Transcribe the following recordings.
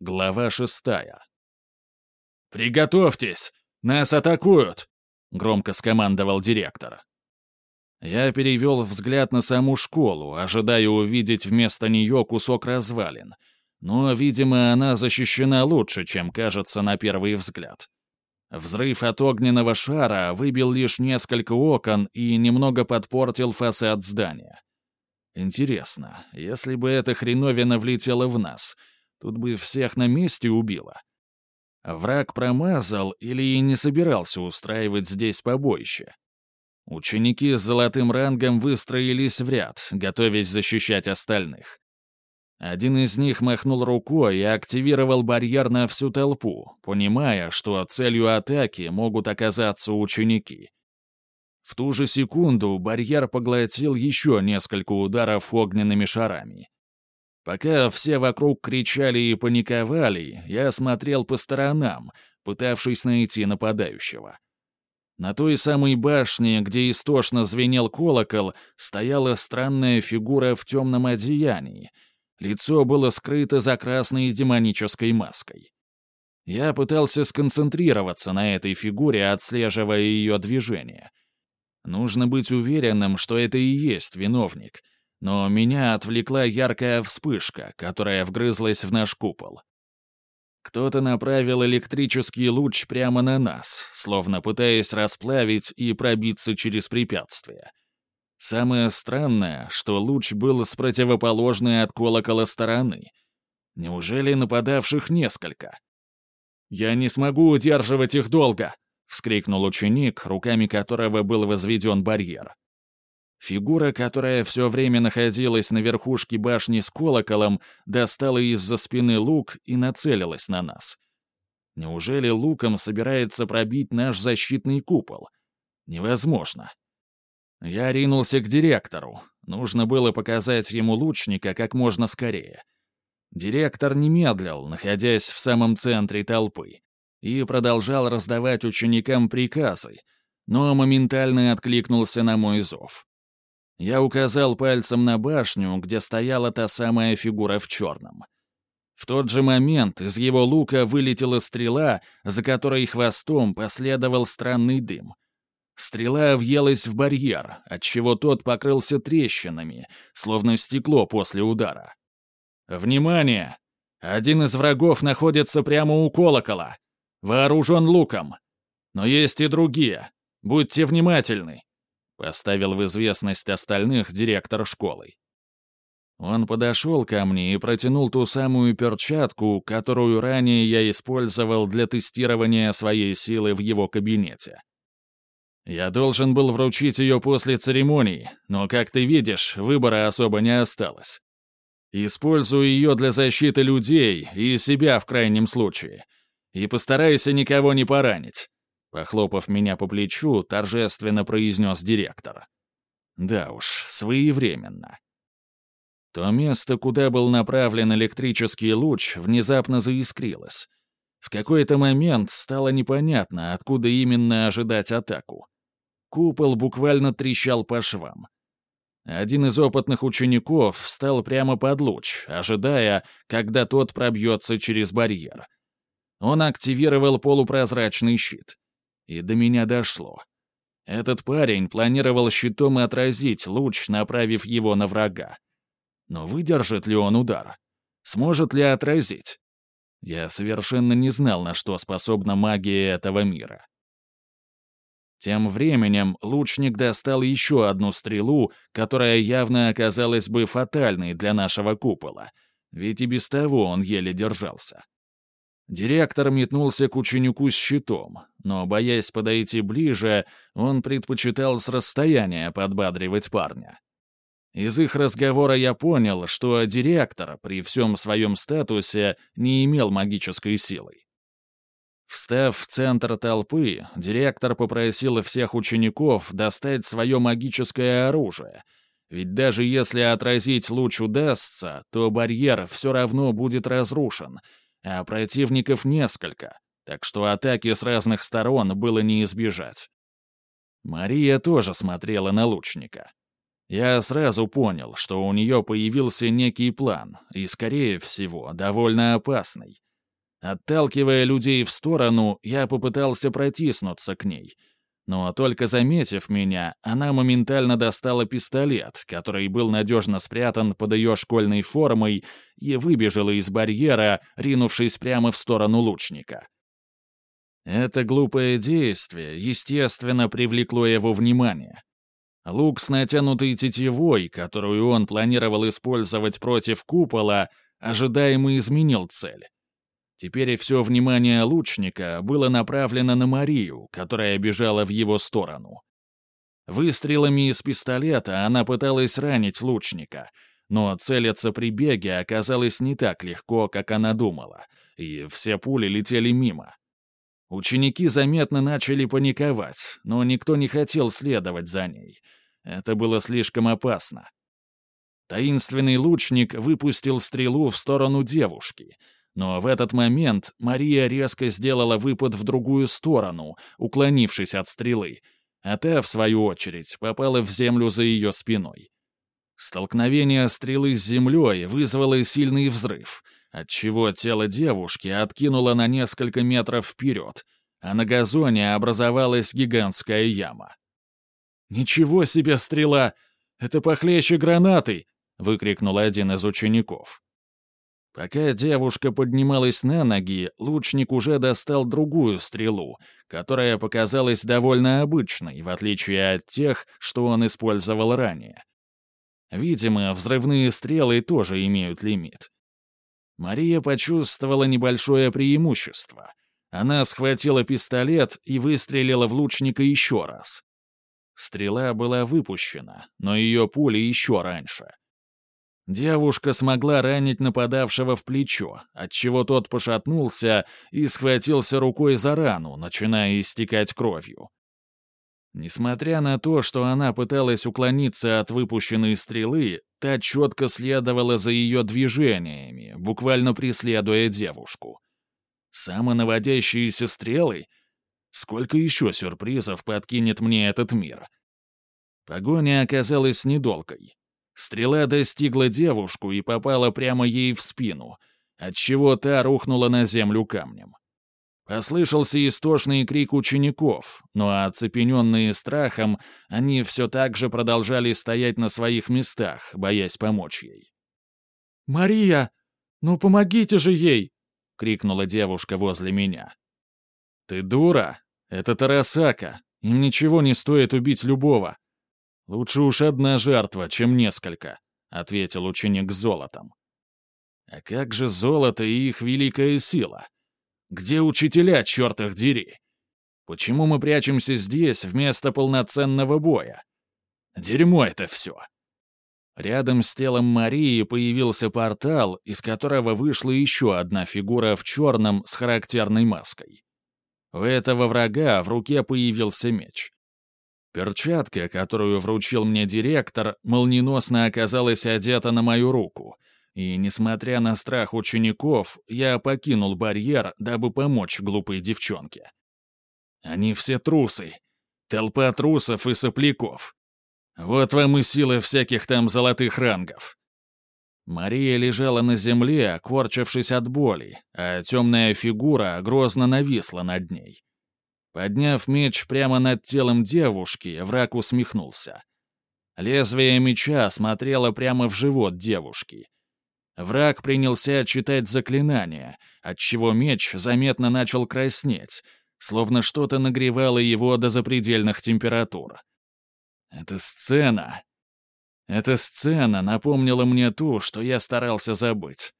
Глава шестая. «Приготовьтесь! Нас атакуют!» — громко скомандовал директор. Я перевел взгляд на саму школу, ожидая увидеть вместо нее кусок развалин. Но, видимо, она защищена лучше, чем кажется на первый взгляд. Взрыв от огненного шара выбил лишь несколько окон и немного подпортил фасад здания. Интересно, если бы эта хреновина влетела в нас, тут бы всех на месте убило. Враг промазал или и не собирался устраивать здесь побоище. Ученики с золотым рангом выстроились в ряд, готовясь защищать остальных. Один из них махнул рукой и активировал барьер на всю толпу, понимая, что целью атаки могут оказаться ученики. В ту же секунду барьер поглотил еще несколько ударов огненными шарами. Пока все вокруг кричали и паниковали, я смотрел по сторонам, пытавшись найти нападающего. На той самой башне, где истошно звенел колокол, стояла странная фигура в темном одеянии. Лицо было скрыто за красной демонической маской. Я пытался сконцентрироваться на этой фигуре, отслеживая ее движение. Нужно быть уверенным, что это и есть виновник. Но меня отвлекла яркая вспышка, которая вгрызлась в наш купол. Кто-то направил электрический луч прямо на нас, словно пытаясь расплавить и пробиться через препятствие. Самое странное, что луч был с противоположной от колокола стороны. Неужели нападавших несколько? «Я не смогу удерживать их долго!» — вскрикнул ученик, руками которого был возведен барьер. Фигура, которая все время находилась на верхушке башни с колоколом, достала из-за спины лук и нацелилась на нас. Неужели луком собирается пробить наш защитный купол? Невозможно. Я ринулся к директору. Нужно было показать ему лучника как можно скорее. Директор не медлил, находясь в самом центре толпы, и продолжал раздавать ученикам приказы, но моментально откликнулся на мой зов. Я указал пальцем на башню, где стояла та самая фигура в черном. В тот же момент из его лука вылетела стрела, за которой хвостом последовал странный дым. Стрела въелась в барьер, отчего тот покрылся трещинами, словно стекло после удара. «Внимание! Один из врагов находится прямо у колокола. Вооружен луком. Но есть и другие. Будьте внимательны. Поставил в известность остальных директор школы. Он подошел ко мне и протянул ту самую перчатку, которую ранее я использовал для тестирования своей силы в его кабинете. Я должен был вручить ее после церемонии, но, как ты видишь, выбора особо не осталось. Использую ее для защиты людей и себя в крайнем случае. И постарайся никого не поранить. Похлопав меня по плечу, торжественно произнес директор. Да уж, своевременно. То место, куда был направлен электрический луч, внезапно заискрилось. В какой-то момент стало непонятно, откуда именно ожидать атаку. Купол буквально трещал по швам. Один из опытных учеников встал прямо под луч, ожидая, когда тот пробьется через барьер. Он активировал полупрозрачный щит. И до меня дошло. Этот парень планировал щитом отразить луч, направив его на врага. Но выдержит ли он удар? Сможет ли отразить? Я совершенно не знал, на что способна магия этого мира. Тем временем лучник достал еще одну стрелу, которая явно оказалась бы фатальной для нашего купола, ведь и без того он еле держался. Директор метнулся к ученику с щитом, но, боясь подойти ближе, он предпочитал с расстояния подбадривать парня. Из их разговора я понял, что директор при всем своем статусе не имел магической силы. Встав в центр толпы, директор попросил всех учеников достать свое магическое оружие, ведь даже если отразить луч удастся, то барьер все равно будет разрушен — а противников несколько, так что атаки с разных сторон было не избежать. Мария тоже смотрела на лучника. Я сразу понял, что у нее появился некий план, и, скорее всего, довольно опасный. Отталкивая людей в сторону, я попытался протиснуться к ней. Но только заметив меня, она моментально достала пистолет, который был надежно спрятан под ее школьной формой, и выбежала из барьера, ринувшись прямо в сторону лучника. Это глупое действие, естественно, привлекло его внимание. Лук с натянутой тетивой, которую он планировал использовать против купола, ожидаемо изменил цель. Теперь все внимание лучника было направлено на Марию, которая бежала в его сторону. Выстрелами из пистолета она пыталась ранить лучника, но целиться при беге оказалось не так легко, как она думала, и все пули летели мимо. Ученики заметно начали паниковать, но никто не хотел следовать за ней. Это было слишком опасно. Таинственный лучник выпустил стрелу в сторону девушки — но в этот момент Мария резко сделала выпад в другую сторону, уклонившись от стрелы, а та, в свою очередь, попала в землю за ее спиной. Столкновение стрелы с землей вызвало сильный взрыв, отчего тело девушки откинуло на несколько метров вперед, а на газоне образовалась гигантская яма. «Ничего себе стрела! Это похлеще гранаты!» — выкрикнул один из учеников. Пока девушка поднималась на ноги, лучник уже достал другую стрелу, которая показалась довольно обычной, в отличие от тех, что он использовал ранее. Видимо, взрывные стрелы тоже имеют лимит. Мария почувствовала небольшое преимущество. Она схватила пистолет и выстрелила в лучника еще раз. Стрела была выпущена, но ее пули еще раньше — Девушка смогла ранить нападавшего в плечо, отчего тот пошатнулся и схватился рукой за рану, начиная истекать кровью. Несмотря на то, что она пыталась уклониться от выпущенной стрелы, та четко следовала за ее движениями, буквально преследуя девушку. Самонаводящиеся стрелы? Сколько еще сюрпризов подкинет мне этот мир? Погоня оказалась недолгой. Стрела достигла девушку и попала прямо ей в спину, отчего та рухнула на землю камнем. Послышался истошный крик учеников, но оцепененные страхом, они все так же продолжали стоять на своих местах, боясь помочь ей. «Мария, ну помогите же ей!» — крикнула девушка возле меня. «Ты дура? Это Тарасака. Им ничего не стоит убить любого. «Лучше уж одна жертва, чем несколько», — ответил ученик золотом. «А как же золото и их великая сила? Где учителя, черт их дери? Почему мы прячемся здесь вместо полноценного боя? Дерьмо это все!» Рядом с телом Марии появился портал, из которого вышла еще одна фигура в черном с характерной маской. У этого врага в руке появился меч. Перчатка, которую вручил мне директор, молниеносно оказалась одета на мою руку, и, несмотря на страх учеников, я покинул барьер, дабы помочь глупой девчонке. Они все трусы. Толпа трусов и сопляков. Вот вам и сила всяких там золотых рангов. Мария лежала на земле, корчившись от боли, а темная фигура грозно нависла над ней. Подняв меч прямо над телом девушки, враг усмехнулся. Лезвие меча смотрело прямо в живот девушки. Враг принялся читать заклинания, отчего меч заметно начал краснеть, словно что-то нагревало его до запредельных температур. Эта сцена... Эта сцена напомнила мне ту, что я старался забыть.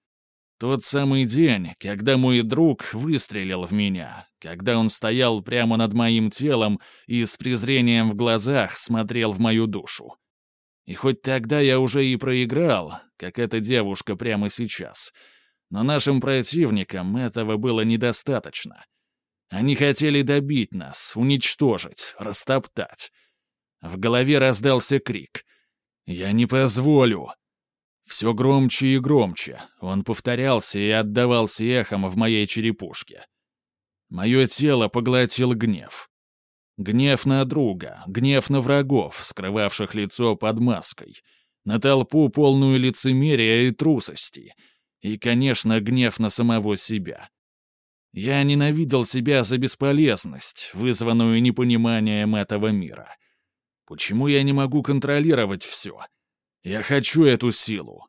Тот самый день, когда мой друг выстрелил в меня, когда он стоял прямо над моим телом и с презрением в глазах смотрел в мою душу. И хоть тогда я уже и проиграл, как эта девушка прямо сейчас, но нашим противникам этого было недостаточно. Они хотели добить нас, уничтожить, растоптать. В голове раздался крик. «Я не позволю!» Все громче и громче, он повторялся и отдавался эхом в моей черепушке. Мое тело поглотил гнев. Гнев на друга, гнев на врагов, скрывавших лицо под маской, на толпу, полную лицемерия и трусости, и, конечно, гнев на самого себя. Я ненавидел себя за бесполезность, вызванную непониманием этого мира. Почему я не могу контролировать все? Я хочу эту силу.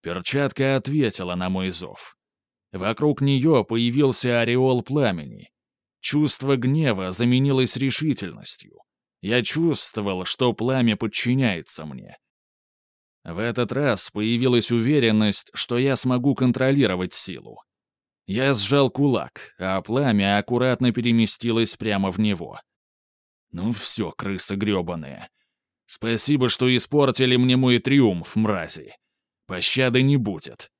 Перчатка ответила на мой зов. Вокруг нее появился ореол пламени. Чувство гнева заменилось решительностью. Я чувствовал, что пламя подчиняется мне. В этот раз появилась уверенность, что я смогу контролировать силу. Я сжал кулак, а пламя аккуратно переместилось прямо в него. Ну все, крысы гребаные. Спасибо, что испортили мне мой триумф, мрази. Пощады не будет.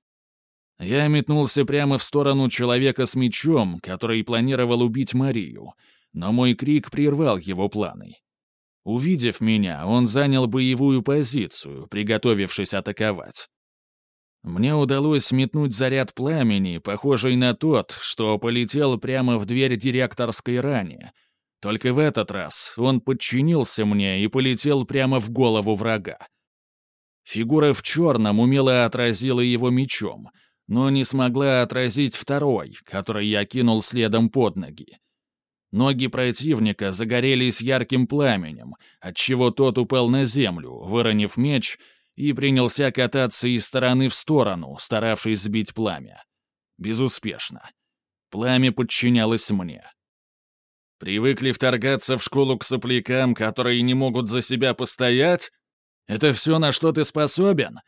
Я метнулся прямо в сторону человека с мечом, который планировал убить Марию, но мой крик прервал его планы. Увидев меня, он занял боевую позицию, приготовившись атаковать. Мне удалось метнуть заряд пламени, похожий на тот, что полетел прямо в дверь директорской ранее. Только в этот раз он подчинился мне и полетел прямо в голову врага. Фигура в черном умело отразила его мечом, но не смогла отразить второй, который я кинул следом под ноги. Ноги противника загорелись ярким пламенем, отчего тот упал на землю, выронив меч, и принялся кататься из стороны в сторону, старавшись сбить пламя. Безуспешно. Пламя подчинялось мне. Привыкли вторгаться в школу к соплякам, которые не могут за себя постоять? Это все, на что ты способен?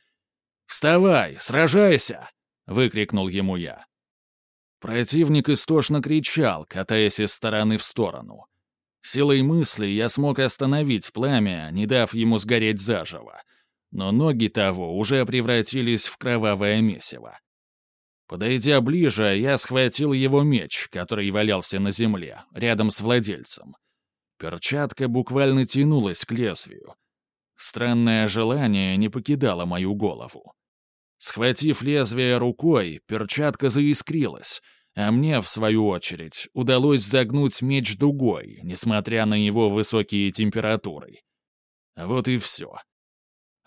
Вставай, сражайся!» — выкрикнул ему я. Противник истошно кричал, катаясь из стороны в сторону. Силой мысли я смог остановить пламя, не дав ему сгореть заживо. Но ноги того уже превратились в кровавое месиво. Подойдя ближе, я схватил его меч, который валялся на земле, рядом с владельцем. Перчатка буквально тянулась к лезвию. Странное желание не покидало мою голову. Схватив лезвие рукой, перчатка заискрилась, а мне, в свою очередь, удалось загнуть меч дугой, несмотря на его высокие температуры. Вот и все.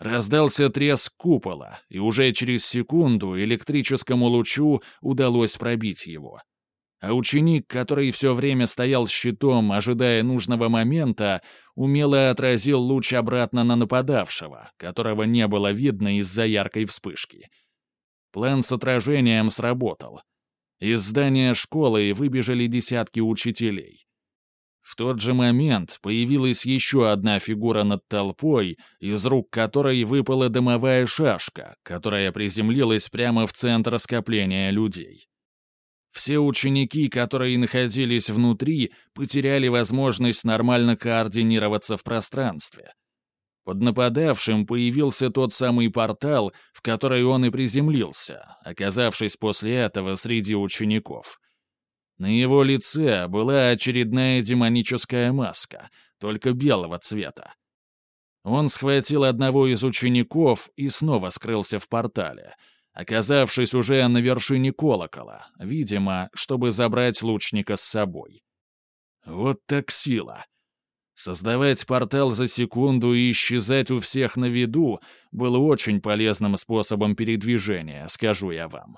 Раздался треск купола, и уже через секунду электрическому лучу удалось пробить его. А ученик, который все время стоял щитом, ожидая нужного момента, умело отразил луч обратно на нападавшего, которого не было видно из-за яркой вспышки. План с отражением сработал. Из здания школы выбежали десятки учителей. В тот же момент появилась еще одна фигура над толпой, из рук которой выпала дымовая шашка, которая приземлилась прямо в центр скопления людей. Все ученики, которые находились внутри, потеряли возможность нормально координироваться в пространстве. Под нападавшим появился тот самый портал, в который он и приземлился, оказавшись после этого среди учеников. На его лице была очередная демоническая маска, только белого цвета. Он схватил одного из учеников и снова скрылся в портале — оказавшись уже на вершине колокола, видимо, чтобы забрать лучника с собой. Вот так сила. Создавать портал за секунду и исчезать у всех на виду было очень полезным способом передвижения, скажу я вам.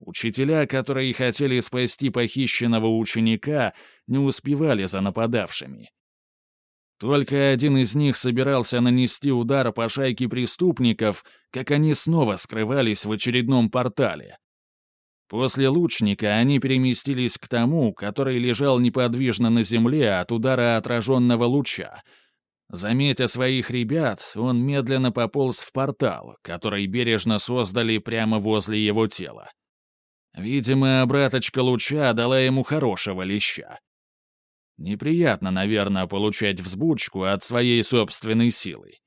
Учителя, которые хотели спасти похищенного ученика, не успевали за нападавшими. Только один из них собирался нанести удар по шайке преступников, как они снова скрывались в очередном портале. После лучника они переместились к тому, который лежал неподвижно на земле от удара отраженного луча. Заметя своих ребят, он медленно пополз в портал, который бережно создали прямо возле его тела. Видимо, обраточка луча дала ему хорошего леща. Неприятно, наверное, получать взбучку от своей собственной силы.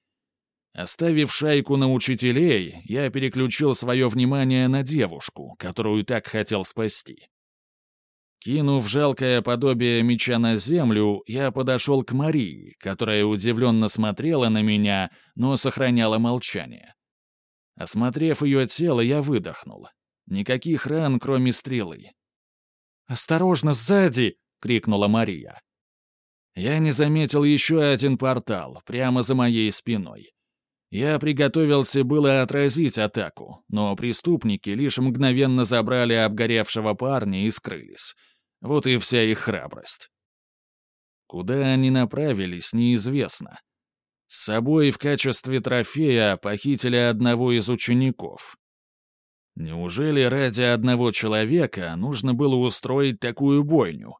Оставив шайку на учителей, я переключил свое внимание на девушку, которую так хотел спасти. Кинув жалкое подобие меча на землю, я подошел к Марии, которая удивленно смотрела на меня, но сохраняла молчание. Осмотрев ее тело, я выдохнул. Никаких ран, кроме стрелы. «Осторожно, сзади!» — крикнула Мария. Я не заметил еще один портал, прямо за моей спиной. Я приготовился было отразить атаку, но преступники лишь мгновенно забрали обгоревшего парня и скрылись. Вот и вся их храбрость. Куда они направились, неизвестно. С собой в качестве трофея похитили одного из учеников. Неужели ради одного человека нужно было устроить такую бойню?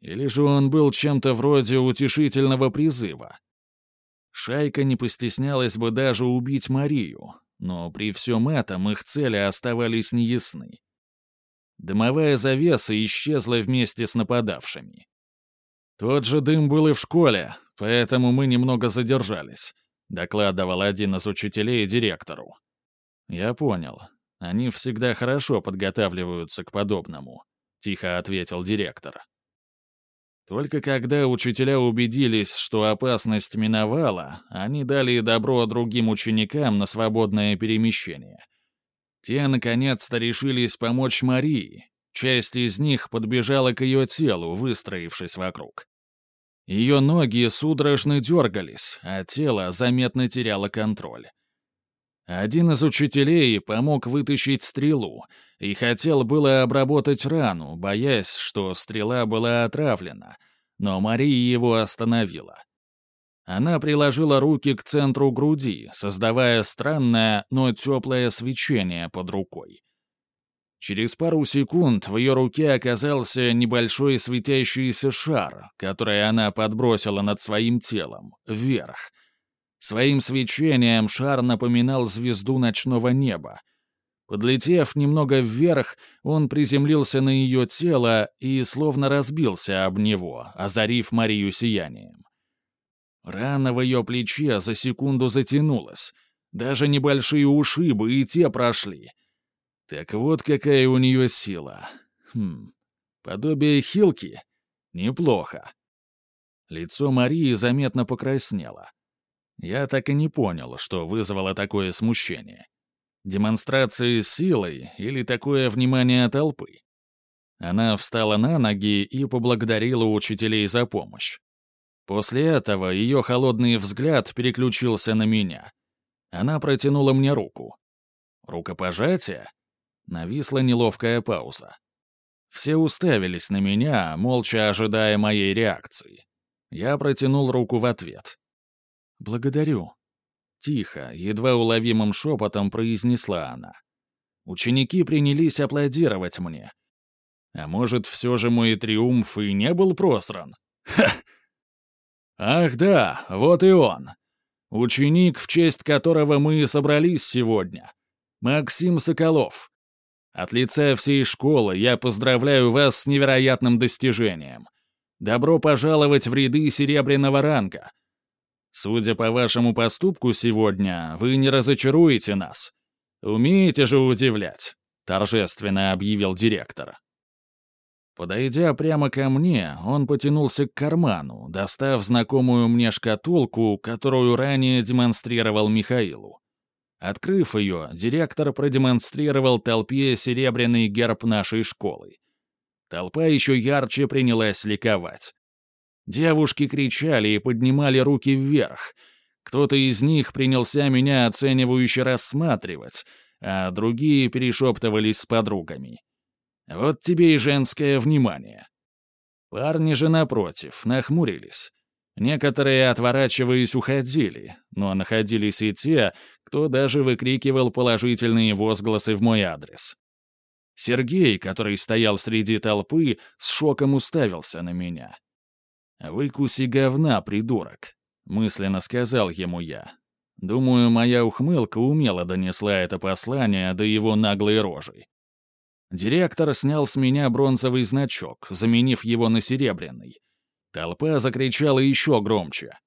Или же он был чем-то вроде утешительного призыва? Шайка не постеснялась бы даже убить Марию, но при всем этом их цели оставались неясны. Дымовая завеса исчезла вместе с нападавшими. Тот же дым был и в школе, поэтому мы немного задержались, докладывал один из учителей директору. Я понял. Они всегда хорошо подготавливаются к подобному, тихо ответил директор. Только когда учителя убедились, что опасность миновала, они дали добро другим ученикам на свободное перемещение. Те, наконец-то, решились помочь Марии. Часть из них подбежала к ее телу, выстроившись вокруг. Ее ноги судорожно дергались, а тело заметно теряло контроль. Один из учителей помог вытащить стрелу и хотел было обработать рану, боясь, что стрела была отравлена, но Мария его остановила. Она приложила руки к центру груди, создавая странное, но теплое свечение под рукой. Через пару секунд в ее руке оказался небольшой светящийся шар, который она подбросила над своим телом, вверх — Своим свечением шар напоминал звезду ночного неба. Подлетев немного вверх, он приземлился на ее тело и словно разбился об него, озарив Марию сиянием. Рана в ее плече за секунду затянулась. Даже небольшие ушибы и те прошли. Так вот какая у нее сила. Хм, подобие хилки? Неплохо. Лицо Марии заметно покраснело. Я так и не понял, что вызвало такое смущение. Демонстрации силой или такое внимание толпы? Она встала на ноги и поблагодарила учителей за помощь. После этого ее холодный взгляд переключился на меня. Она протянула мне руку. Рукопожатие? Нависла неловкая пауза. Все уставились на меня, молча ожидая моей реакции. Я протянул руку в ответ. «Благодарю». Тихо, едва уловимым шепотом произнесла она. Ученики принялись аплодировать мне. А может, все же мой триумф и не был просран? Ха! Ах да, вот и он. Ученик, в честь которого мы собрались сегодня. Максим Соколов. От лица всей школы я поздравляю вас с невероятным достижением. Добро пожаловать в ряды серебряного ранга. Судя по вашему поступку сегодня, вы не разочаруете нас. Умеете же удивлять», — торжественно объявил директор. Подойдя прямо ко мне, он потянулся к карману, достав знакомую мне шкатулку, которую ранее демонстрировал Михаилу. Открыв ее, директор продемонстрировал толпе серебряный герб нашей школы. Толпа еще ярче принялась ликовать. Девушки кричали и поднимали руки вверх. Кто-то из них принялся меня оценивающе рассматривать, а другие перешептывались с подругами. Вот тебе и женское внимание. Парни же, напротив, нахмурились. Некоторые, отворачиваясь, уходили, но находились и те, кто даже выкрикивал положительные возгласы в мой адрес. Сергей, который стоял среди толпы, с шоком уставился на меня. «Выкуси говна, придурок», — мысленно сказал ему я. Думаю, моя ухмылка умело донесла это послание до его наглой рожи. Директор снял с меня бронзовый значок, заменив его на серебряный. Толпа закричала еще громче.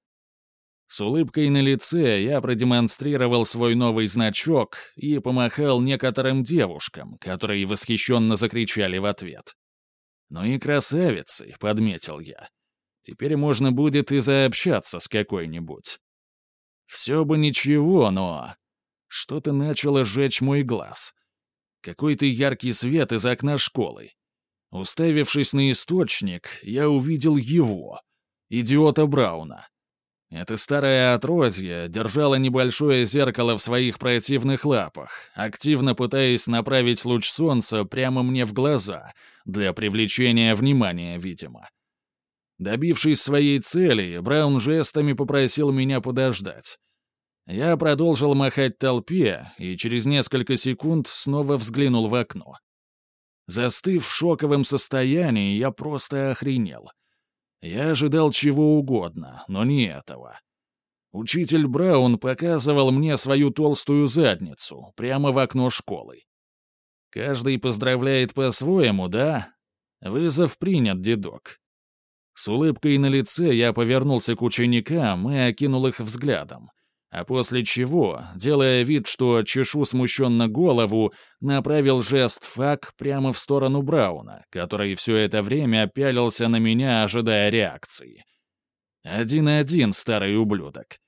С улыбкой на лице я продемонстрировал свой новый значок и помахал некоторым девушкам, которые восхищенно закричали в ответ. «Ну и красавицы», — подметил я. Теперь можно будет и заобщаться с какой-нибудь. Все бы ничего, но... Что-то начало жечь мой глаз. Какой-то яркий свет из окна школы. Уставившись на источник, я увидел его, идиота Брауна. Это старое отродье держало небольшое зеркало в своих противных лапах, активно пытаясь направить луч солнца прямо мне в глаза, для привлечения внимания, видимо. Добившись своей цели, Браун жестами попросил меня подождать. Я продолжил махать толпе и через несколько секунд снова взглянул в окно. Застыв в шоковом состоянии, я просто охренел — я ожидал чего угодно, но не этого. Учитель Браун показывал мне свою толстую задницу прямо в окно школы. Каждый поздравляет по-своему, да? Вызов принят, дедок. С улыбкой на лице я повернулся к ученикам и окинул их взглядом а после чего, делая вид, что чешу смущенно голову, направил жест фак прямо в сторону Брауна, который все это время пялился на меня, ожидая реакции. Один-один, старый ублюдок.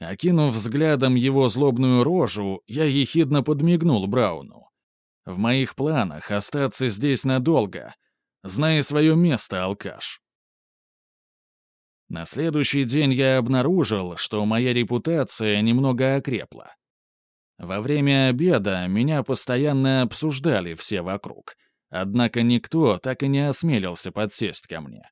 Окинув взглядом его злобную рожу, я ехидно подмигнул Брауну. В моих планах остаться здесь надолго. Зная свое место, алкаш. На следующий день я обнаружил, что моя репутация немного окрепла. Во время обеда меня постоянно обсуждали все вокруг, однако никто так и не осмелился подсесть ко мне.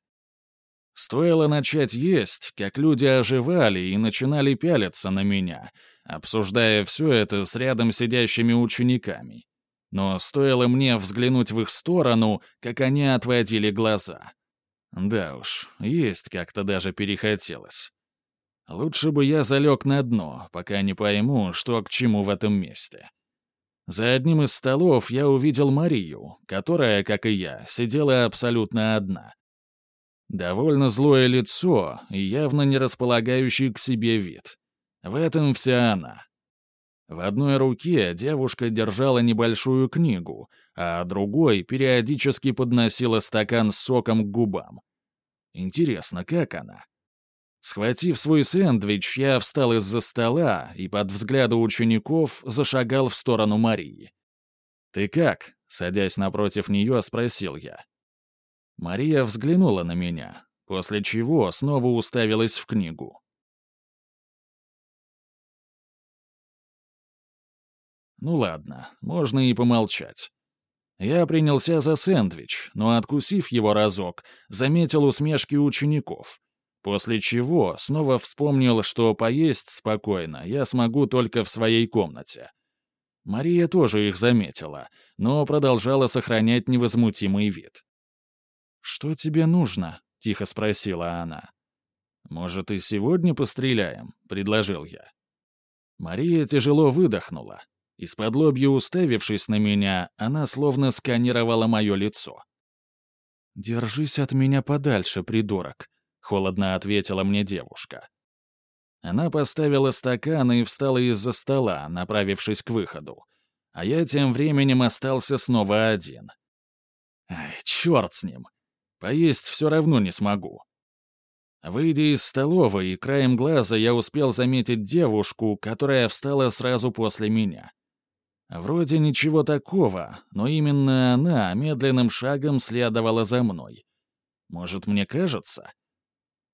Стоило начать есть, как люди оживали и начинали пялиться на меня, обсуждая все это с рядом сидящими учениками. Но стоило мне взглянуть в их сторону, как они отводили глаза. Да уж, есть как-то даже перехотелось. Лучше бы я залег на дно, пока не пойму, что к чему в этом месте. За одним из столов я увидел Марию, которая, как и я, сидела абсолютно одна. Довольно злое лицо и явно не располагающий к себе вид. В этом вся она. В одной руке девушка держала небольшую книгу, а другой периодически подносила стакан с соком к губам. Интересно, как она? Схватив свой сэндвич, я встал из-за стола и под взгляды учеников зашагал в сторону Марии. «Ты как?» — садясь напротив нее, спросил я. Мария взглянула на меня, после чего снова уставилась в книгу. Ну ладно, можно и помолчать. Я принялся за сэндвич, но, откусив его разок, заметил усмешки учеников. После чего снова вспомнил, что поесть спокойно я смогу только в своей комнате. Мария тоже их заметила, но продолжала сохранять невозмутимый вид. «Что тебе нужно?» — тихо спросила она. «Может, и сегодня постреляем?» — предложил я. Мария тяжело выдохнула, из-под лобья уставившись на меня, она словно сканировала мое лицо. «Держись от меня подальше, придурок», — холодно ответила мне девушка. Она поставила стакан и встала из-за стола, направившись к выходу. А я тем временем остался снова один. Ай, черт с ним. Поесть все равно не смогу. Выйдя из столовой, краем глаза я успел заметить девушку, которая встала сразу после меня. Вроде ничего такого, но именно она медленным шагом следовала за мной. Может, мне кажется?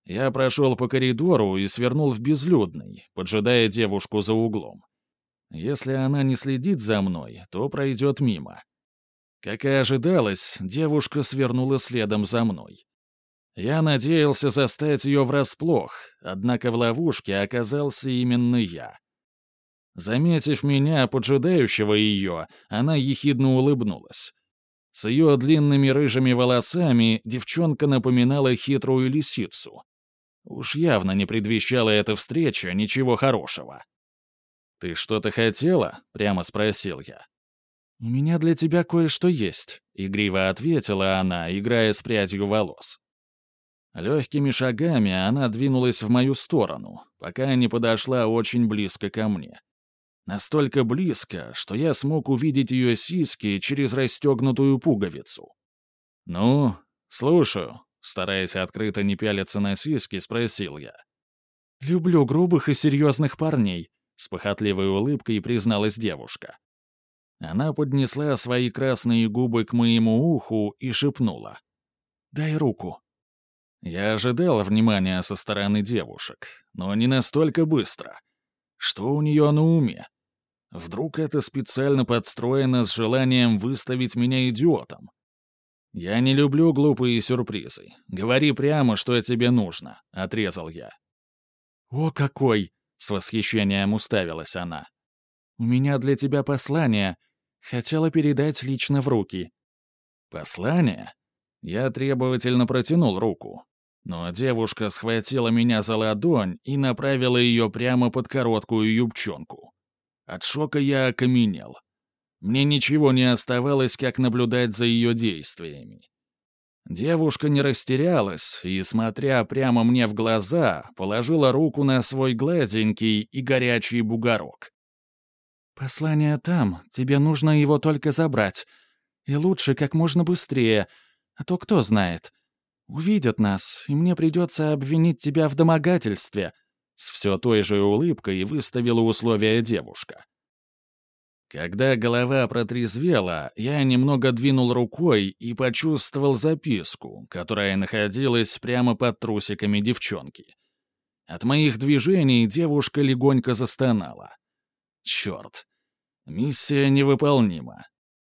Я прошел по коридору и свернул в безлюдный, поджидая девушку за углом. Если она не следит за мной, то пройдет мимо. Как и ожидалось, девушка свернула следом за мной. Я надеялся застать ее врасплох, однако в ловушке оказался именно я. Заметив меня, поджидающего ее, она ехидно улыбнулась. С ее длинными рыжими волосами девчонка напоминала хитрую лисицу. Уж явно не предвещала эта встреча ничего хорошего. «Ты что-то хотела?» — прямо спросил я. «У меня для тебя кое-что есть», — игриво ответила она, играя с прядью волос. Легкими шагами она двинулась в мою сторону, пока не подошла очень близко ко мне. Настолько близко, что я смог увидеть ее сиськи через расстегнутую пуговицу. «Ну, слушаю», — стараясь открыто не пялиться на сиськи, спросил я. «Люблю грубых и серьезных парней», — с похотливой улыбкой призналась девушка. Она поднесла свои красные губы к моему уху и шепнула. «Дай руку». Я ожидал внимания со стороны девушек, но не настолько быстро. Что у нее на уме? Вдруг это специально подстроено с желанием выставить меня идиотом? «Я не люблю глупые сюрпризы. Говори прямо, что тебе нужно», — отрезал я. «О, какой!» — с восхищением уставилась она. «У меня для тебя послание. Хотела передать лично в руки». «Послание?» Я требовательно протянул руку. Но девушка схватила меня за ладонь и направила ее прямо под короткую юбчонку. От шока я окаменел. Мне ничего не оставалось, как наблюдать за ее действиями. Девушка не растерялась и, смотря прямо мне в глаза, положила руку на свой гладенький и горячий бугорок. «Послание там, тебе нужно его только забрать. И лучше как можно быстрее, а то кто знает. Увидят нас, и мне придется обвинить тебя в домогательстве». С все той же улыбкой выставила условия девушка. Когда голова протрезвела, я немного двинул рукой и почувствовал записку, которая находилась прямо под трусиками девчонки. От моих движений девушка легонько застонала. Черт, миссия невыполнима.